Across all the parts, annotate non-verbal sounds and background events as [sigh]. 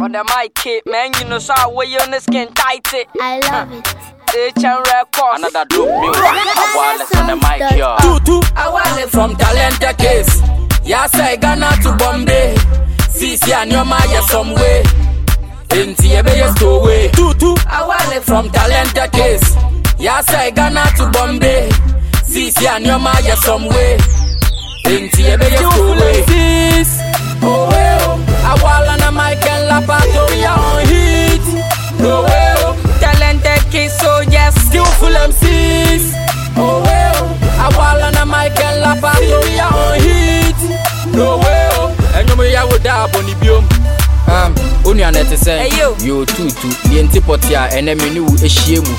On the mic, man, you know, so I wear you on the skin tight. I love it. H and record. Another dope music. I wireless on the mic, yo. Tutu, I want from Talenta case. Yeah, say Ghana to Bombay. Sisi and your maya some way. Enti ebe ye stowaway. Tutu, I want from Talenta case. Yeah, say Ghana to Bombay. Sisi and your maya some way. Enti ebe ye stowaway. Sis, oh well. I want na mic and lapato we are on hit. No way. oh. Talented kids, soldiers. skillful MCs. Oh well, I wall on a mic and lap out we are on hit. No way, oh. And you may have with that on the biome. Um, only an et say, Hey, yo. you too, too. The antipotia and then you a shiemu.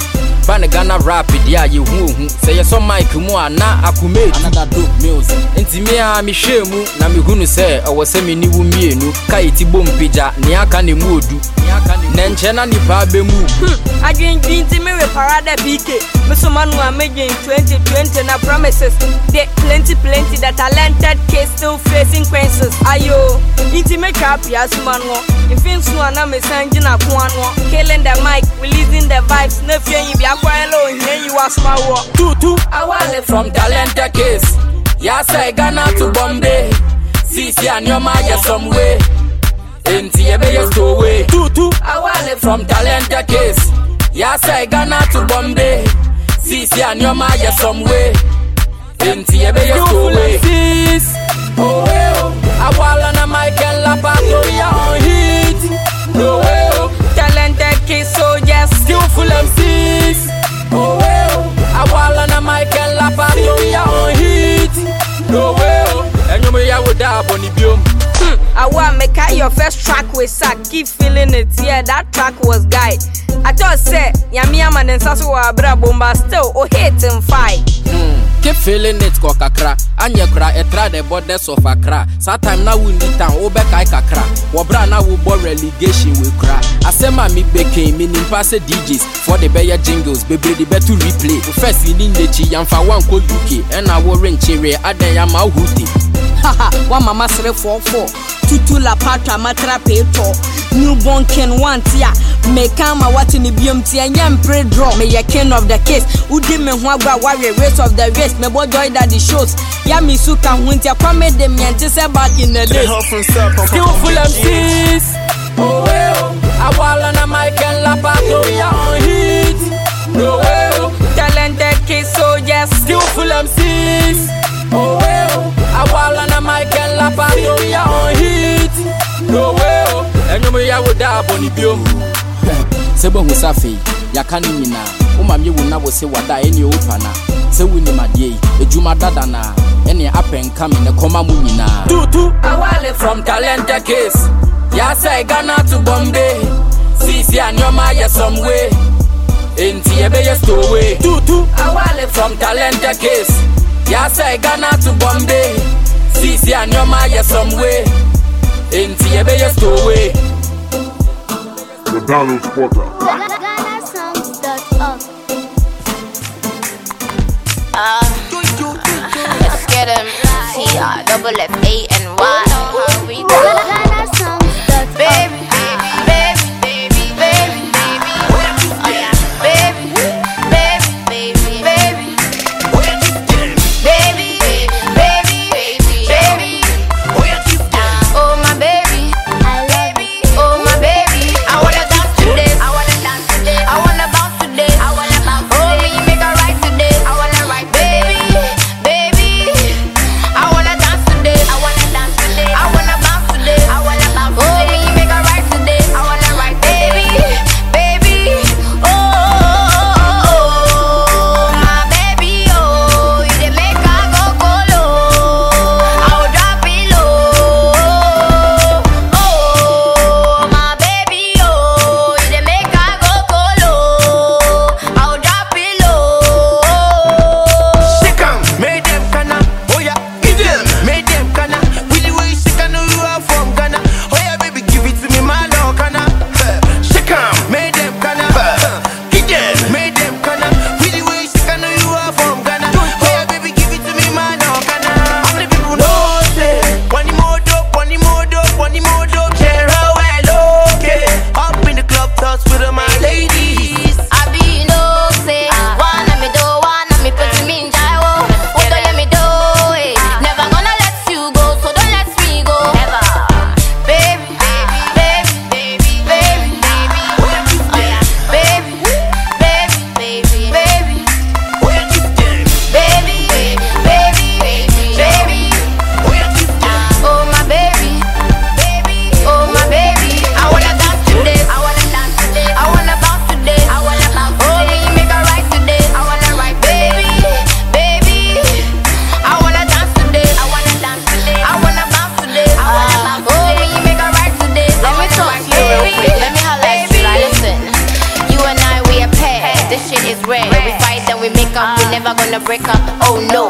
Ban Ghana rapid, yeah, you who say you saw mic mu na akume another dope music. Enti me a me shemu na me hunu say I was semi ni wu mienu. Ka iti bom pija ni aka ne mu. Odu. Na nkyɛ na nipa abɛmu adwendwen nti me reparada bk mesoma no a megyen 2020 na promises. De plenty plenty the talented kids still facing consequences ayo nti metwa apia soma no mfensu a na mesan gyina ko ano killing the mic releasing the vibes. Na fie yi biakwan la ohia yi wasoma wɔ tutu awale from talenta case yasɛ ghana to bombay. Sisi anneɔma yɛ some way enti yɛbɛyɛ stoway tutu awale from talenta case. Yasɛ ghana to bombay. Sisi anneɔma yɛ some way enti yɛbɛyɛ stoway awala na michael lapatoria on hit no way oh. talented kids soldiers skillful MCs. First track with sack, keep feeling it. Yeah, that track was guy. I just said, Yami Yaman and Sasu Abra Bomba still, oh, hate him fight. Keep feeling it, ko kakra. Anya kra, etra the borders of. Sa time na we need town, obe kai kakra. Wabra we bo relegation we kra. Asema mi beke, mi nimpa se DJs. For the better jingles, bebre the better replay. First in Nechi, yamfa wan ko UK. And I will rent chere, aden yama huti. [laughs] Haha, one mama sere four. Tutu la patra matra peto. Newborn king one tia. Me kama watu ni biom. Nyem pre draw. Me ye king of the case. Udi me hwa gba warrior race of the race. Me bo joy that the shows. Ya mi suka huntia. Kwa me dem yente se back in the days. Skillful MCs. Oh well, the biome. sɛ bohu sɛ afei yɛaka no nyinaa womam yɛ wo na wo se wada ɛne ɔwopa na sɛ wonim adeɛ yi adwuma dada no a ɛne apɛnka me ne kɔma mu nyinaa tutu awale from talenta case. Yɛasɛ ghana to bombay sisi a nneɔma yɛ some way enti yɛbɛyɛ stoway tutu awale from talenta case. Yɛasɛ ghana to bombay sisi a nneɔma yɛ some way enti yɛbɛyɛ stoway The Spotter. Ah. GhanaSongs.org. [laughs] Let's get him. T R double F break up, oh no.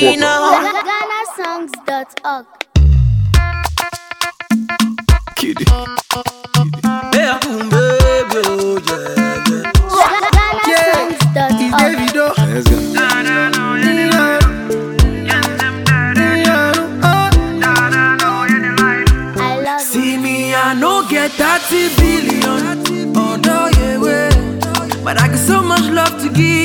we know. GhanaSongs.org. Kitty. Yeah, boom, Let's go. No get 30 billion. Oh no, yeah, way. But I got so much love to give.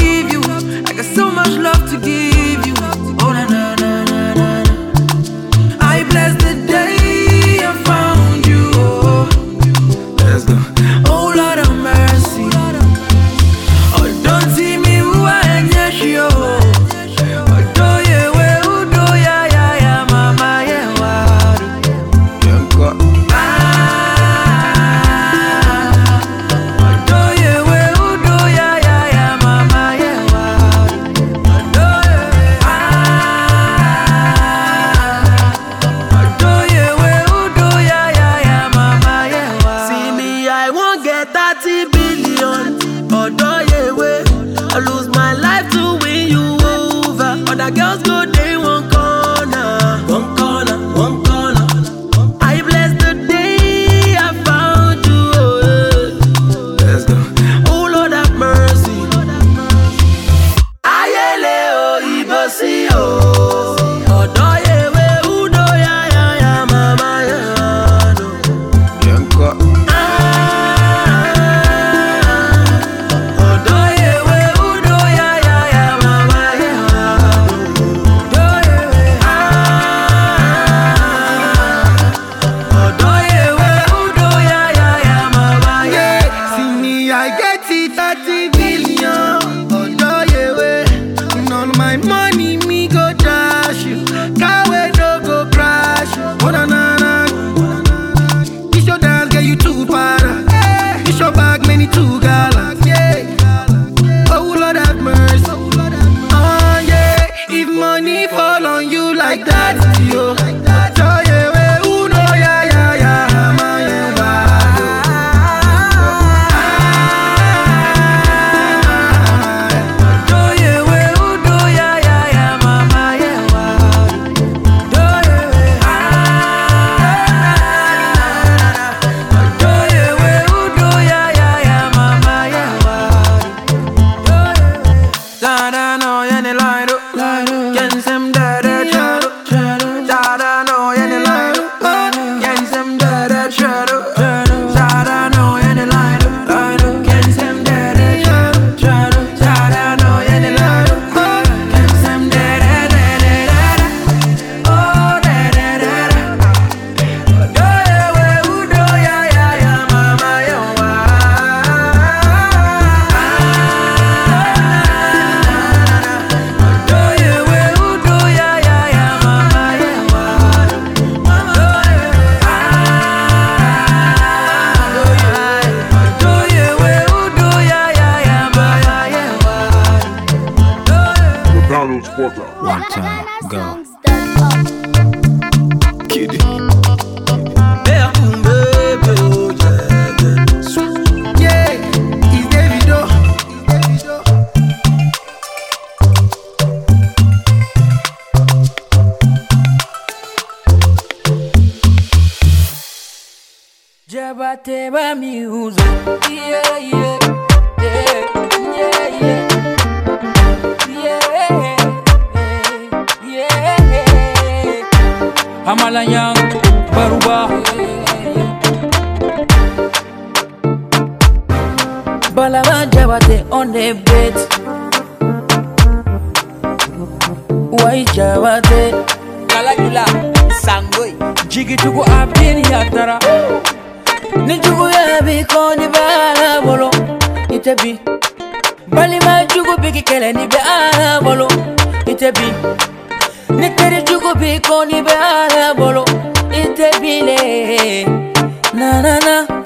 Jabate ba music. Yeah, yeah, yeah, yeah, yeah. Yeah, yeah. Amalayang Baruba. Balaba Jabate on the bed. Why Jabate? Kalajula Sangoi. Jigi tuku abini yatara. Ni jugu ya bi ko ni bala bolo. Ite bi. balima jugu bigi kɛlɛ ni bɛ ala bolo. I tɛ bin ni teri jugu bi ko ni bɛ ala bolo. I tɛ bin le. Nanana an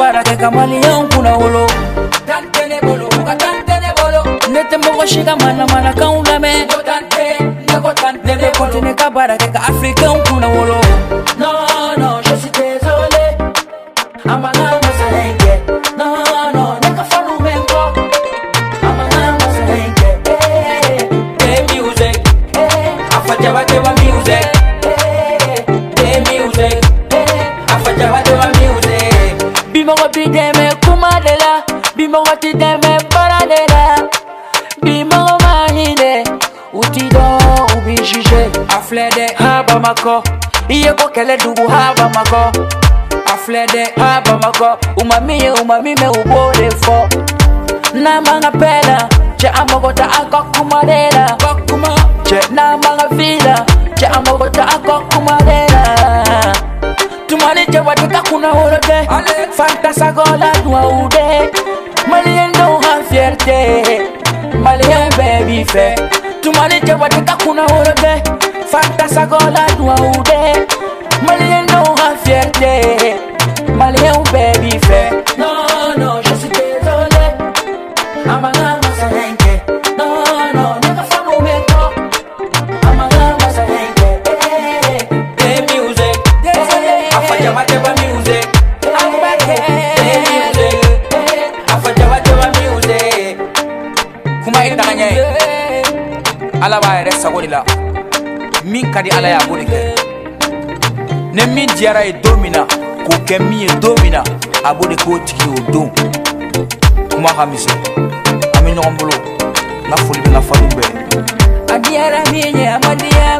kontine kabara ke kamali yankuna wolo, Tantene Bolo, Uka Tantene Bolo, Nete mogo shiga mana mana kaula me, Nebe kontine kabara ke ka africain kuna wolo, No, abamako iyeko kele dugu ha abamako aflede ha abamako umamiye umamime ubore fo. Nama ngapenda che amokota akokumalela che nama ngavila che amokota akokumalela tumanije watuka kuna urode fantasagola nuaude malien no ha fierte. Malien baby fe. Tumanije watuka kuna urode Fantasagola Nouaoudé Malien non a fierté Malien ou baby fait Non, non, je suis désolé Amana Masarenke Non, non, ne va pas mourir Amana Masarenke Hey, music. Afaja Mateba music. Hey, music. Afaja Mateba music. Kuma indanganye Alaba ere sagolila min ka di ala y'a b'o de kɛ. Ni min diyara ye don min na k'o kɛ min ye don min na a b'o de k'o tigi ye o don. Kuma ka misɛn. An bɛ ɲɔgɔn bolo. N ka foli bɛ n ka faliw bɛɛ. Ye. Adiara minye, amadia minye Amanga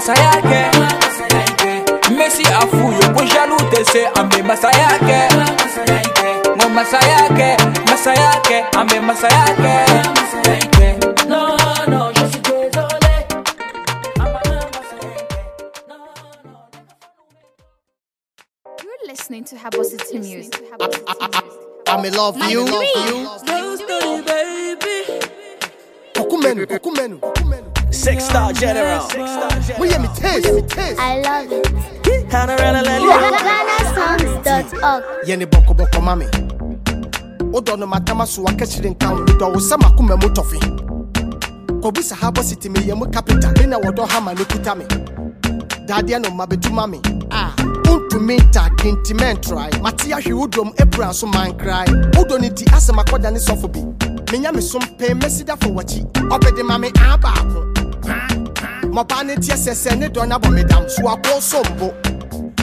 se ame masayake Masayake. Messi afuyo mo jaloux te se ame masayake Mo masayake, masayake, ame masayake No, ah, no, je suis désolé. Ah, Amanga masayenke No, no, You're listening to Habosity Music. Ah, I'm in love My you. queen. Kokumenu, kokumenu. Six star general. We hear me taste. I love it. GhanaSongs.org. GhanaSongs.org. Yeni boko boko mami. Odo no matama so akachiri nka wo dɔ wo sɛ makoma mu tɔfe kɔbusa ha bɔ siti meyɛ mu kapita me na wɔdɔ hama ne kuta me dadeɛ no ma bɛtuma me a wontumi nta kentimentrae mate ahwe wo dom apura so mankrae wodɔ no nti asɛm akɔda ne sɔfo bi menya me som pɛn mɛsida fo wakyi ɔbɛde ma me mɔbaa ne teɛ sɛsɛ ne dɔ no abɔ me dam so akɔ so mbo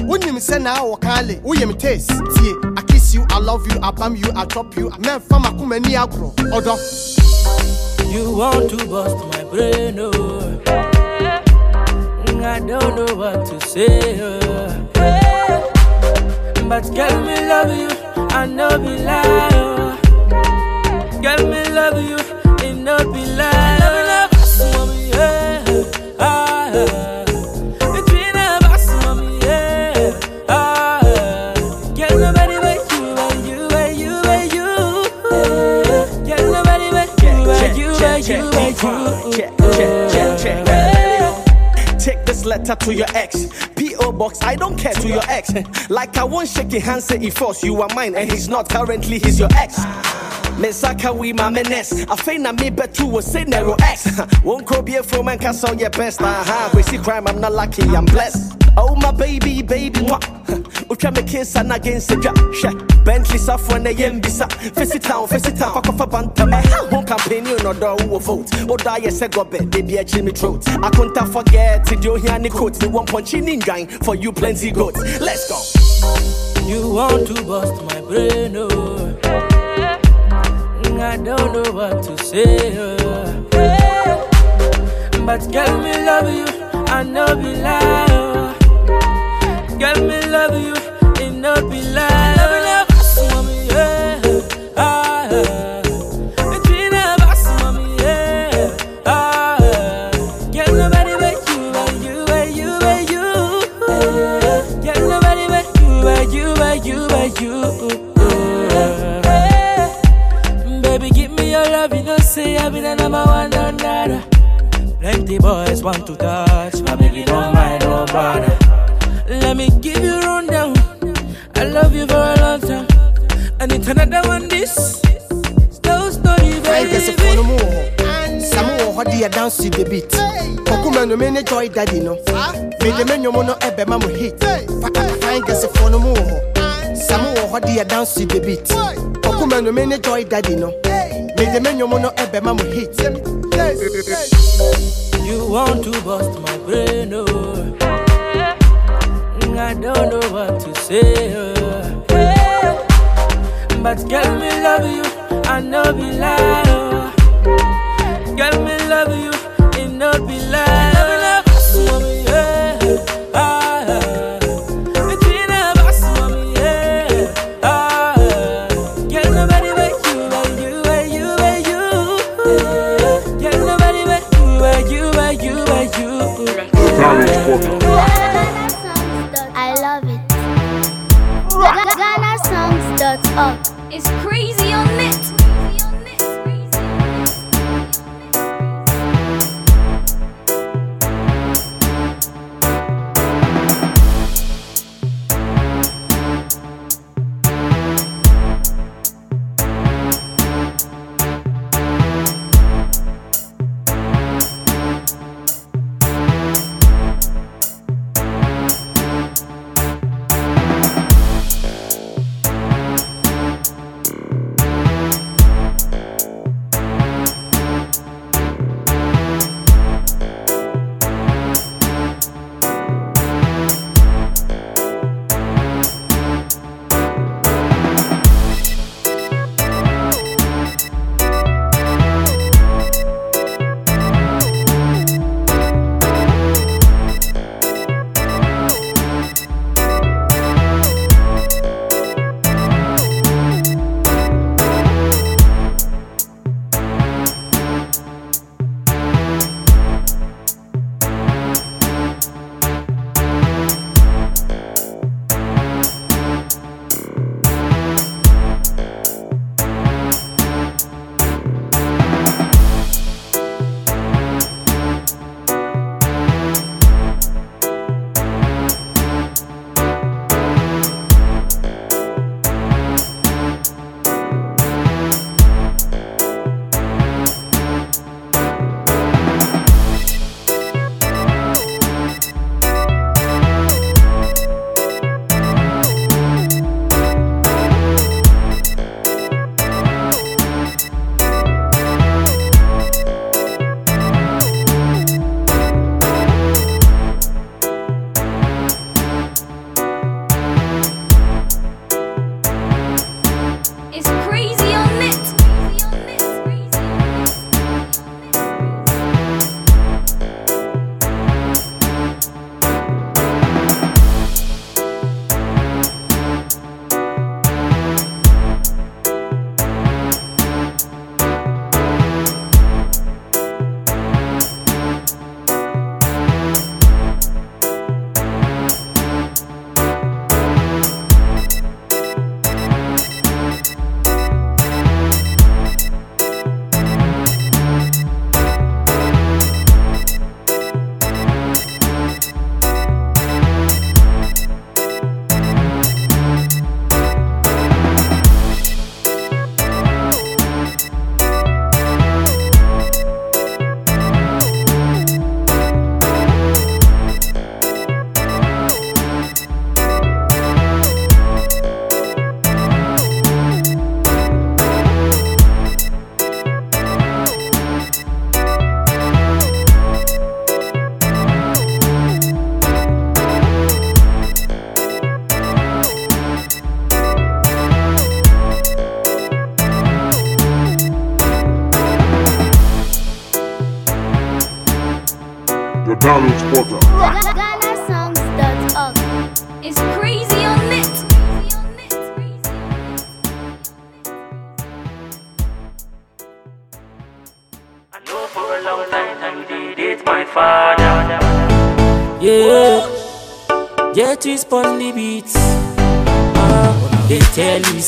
wonim sɛ naa wɔ kaale woyɛ me taste tie I kiss you I love you I bam you I drop you mɛmfa makoma ni agorɔ ɔdɔ You want to bust my brain, oh. Mm, I don't know what to say, oh. But girl, me love you, I know be lie, oh. Girl, me love you, letter to your ex. P.O. Box, I don't care to your ex. Like I won't shake your hand, say he force you are mine, and he's not currently, he's your ex. Mesaka we my menace. I find me better was say narrow X. [laughs] Won't go be a fool man can your best. Uh-huh. We see crime, I'm not lucky, I'm blessed. Oh my baby, baby, what? [laughs] Ucha me kiss and against the jack. Bentley saf when they bisa. Face it town, face it town, fuck off a bantam. Won't campaign you no do who vote. Or die a segobe, they be a chimney throat. I couldn't forget to do here any quote. The one punch in gang for you plenty goats. Let's go. You want to bust my brain, oh. Mm, I don't know what to say, oh. But girl, me love you, I know be lie, no be yeah. Ah. Ah. But but but but but but but but you. Baby, give me your love, you know, say I've been the number one on that. Plenty boys want to touch, my baby, don't mind nobody. Let me give you rundown. I love you for a long time. And it's another one, this. Slow story, baby. kɛsefoɔ no mu wɔ hɔ Sam wɔ hɔ de dance to the beat kɔkuma no me ne joy daddy no mede me nnwom no ɛbɛma mo hit fakata fine kɛsefoɔ no mu wɔ hɔ Sam wɔ hɔ de dance to the beat kɔkuma no me ne joy daddy no mede me nnwom no ɛbɛma mo hit You want to bust my brain, oh. I don't know what to say, oh. But girl, me love you, I know be lie. Girl, me love you, it no be lie. GhanaSongs.org. It's crazy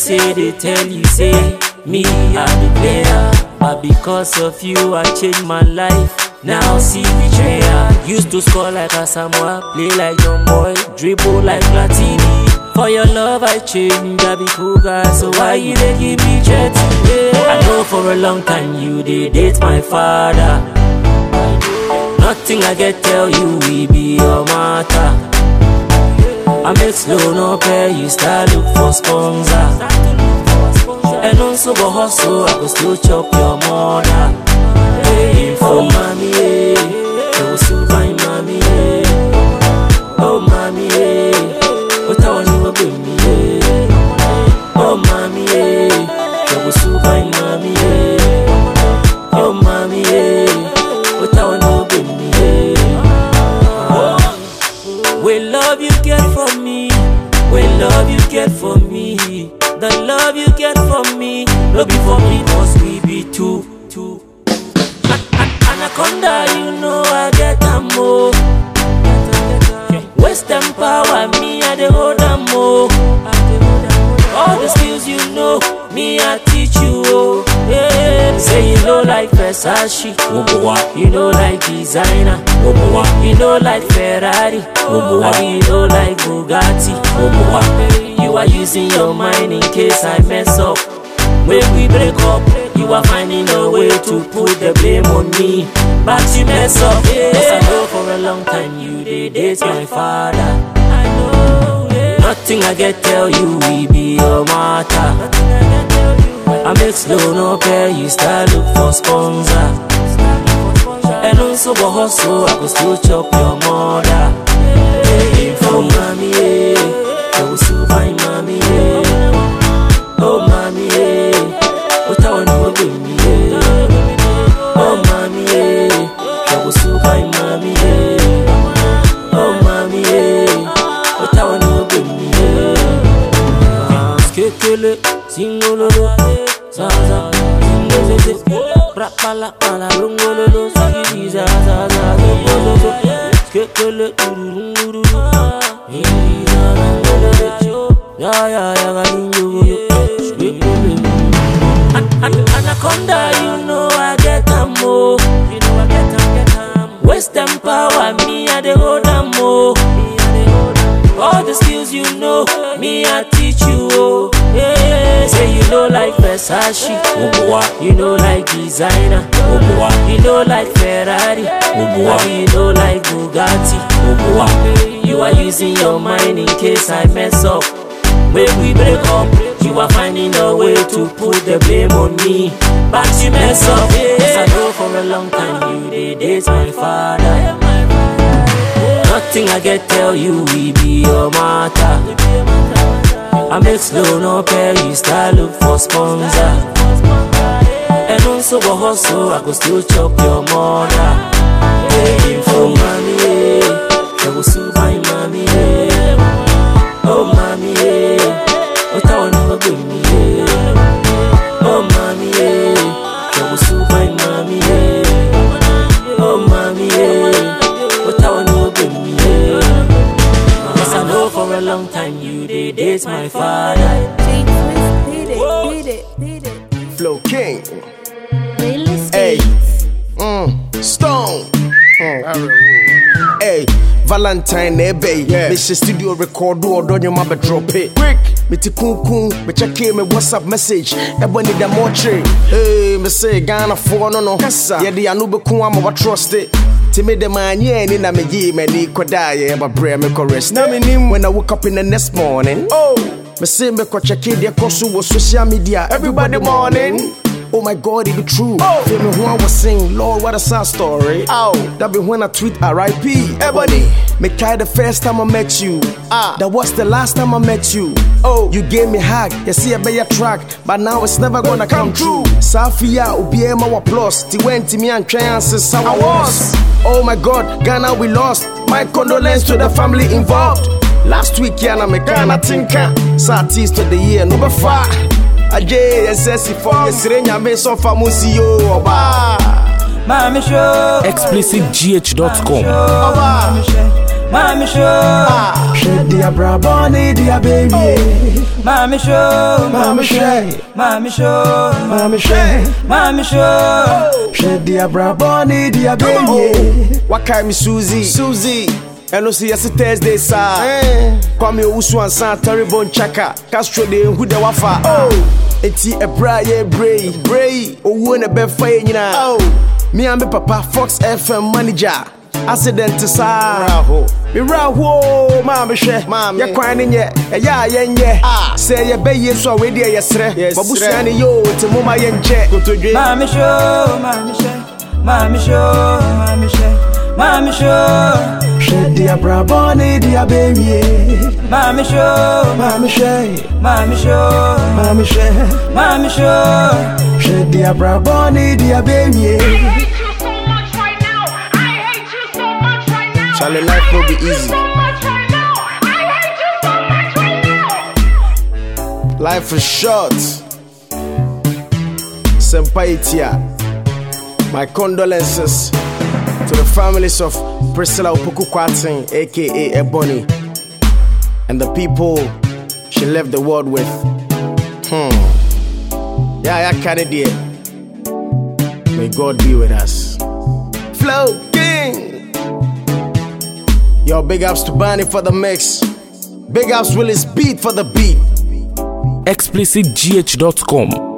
say, they tell you, say, me, I'm the player. But because of you, I changed my life. Now see betrayal. Used to score like Asamoah, play like John Boy, dribble like Platini. For your love, I change, I be cool guy. So why you they give me jetty? Yeah. I know for a long time you did date my father. Nothing I get tell you, we be your matter. I make slow no pay, you start look for sponsor. And also go hustle, I go still chop your mother. Hey, for mommy, love you get from me. No be for me, cause we be two. two. Anaconda, you know I get a more. Oh. Western power, me I the hold am oh. more. Oh. All the skills you know, me I teach you. Oh, yeah. Say you know like Versace, you know like designer, you know like Ferrari, and you know like Bugatti. You are using your mind in case I mess up. When we break up, you are finding a way to put the blame on me. But you mess up, yeah. Cause I know for a long time you did date my father. I know, yeah. Nothing I get tell you, we be your matter. I make slow no pay, you start look for sponsor. And also go hustle, I go still chop your mother. Designer, you know like Ferrari, and you know like Bugatti. You are using your mind in case I mess up. When we break up, you are finding a way to put the blame on me. But you mess up. Cause I know for a long time you did date my father. Nothing I get tell you, we be your matter. I make slow no pay, you start look for sponsor. And also go hustle, I go still chop your mother. Hey, for mommy, yeah. I go still buy mommy, yeah. Oh, mommy, yeah. What I want you to me, yeah. Oh, mommy, yeah. I go still buy mommy, yeah. Oh, mommy, yeah. What I want you to me, yeah. Cause I know for a long time you did date my father. Flow King. Mm. Stone. Hey. Valentine ebe yeah. mehyɛ studio record do or your mama drop it. quick. Mete kunkun mekyɛkee me check me whatsapp message. Ɛbɔ ne da mɔkyere hey, mese ghanafoɔ no no. Kasa yɛde ano bɛku ama watrɔste nti mede maanyɛ ani na megyee m'ani kɔdaeɛ babrɛ mekɔ rest na menim when i woke up in the next morning oh. me mese mekɔkyɛke deɛ kɔ so wɔ social media. Everybody morning Oh my God, it be true. Feel me who I was sing, Lord, what a sad story. Oh, that be when I tweet R.I.P. Ebony, me try the first time I met you. Ah, that was the last time I met you. Oh, you gave me hug, you see a better track, but now it's never gonna come true. Safia, ubiye ma wa plus, ti wenti me and chances I was. Oh my God, Ghana we lost. My condolence to the family involved. Last week, yana me kana tinka. Southeast of the year, no far. Aje, yesesi for yesire nyame so fa musi yo oba. Mami show. explicitgh.com. Mami show. Mami show. Shed dia bra bonny dia baby. Mami show. Mami shay. Mami show. Mami shay. Mami show. Shed dia bra bonny dia baby. Wakai mi Susie. Susie. ɛno so yɛse thursday saa kwame owusu ansa terrible nchaka castro de nhu dɛ wafa oh. enti ɛberɛ a yɛbrɛ brɛyi owuo ne bɛfa yɛ nyinaa mea oh. me papa fox fm manager accident saa mewerɛ hoo maa mehwɛ yɛ kwan ne nyɛ ɛyɛ a yɛnyɛ ah. sɛ yɛbɛyie so a weideɛ yɛserɛ mabusua ne yɛo nti moma yɛnkyɛ kotodwe Mami show. Mami show. Mami show. Mami show. Mami show. Shed dia bra bonny dia eh, baby eh. Mami show. Mami shay Mami show. Mami shay Mami show. Shed dia bra bonny dia baby Charlie life no be easy. Life is short. Senpai Tia. My condolences the families of Priscilla Opoku Kwarteng, aka Ebony, and the people she left the world with. Hmm. Yeah, yeah, Kennedy. May God be with us. Flow King. Yo, big ups to Bunny for the mix. Big ups Willis Beat for the beat. explicitgh.com.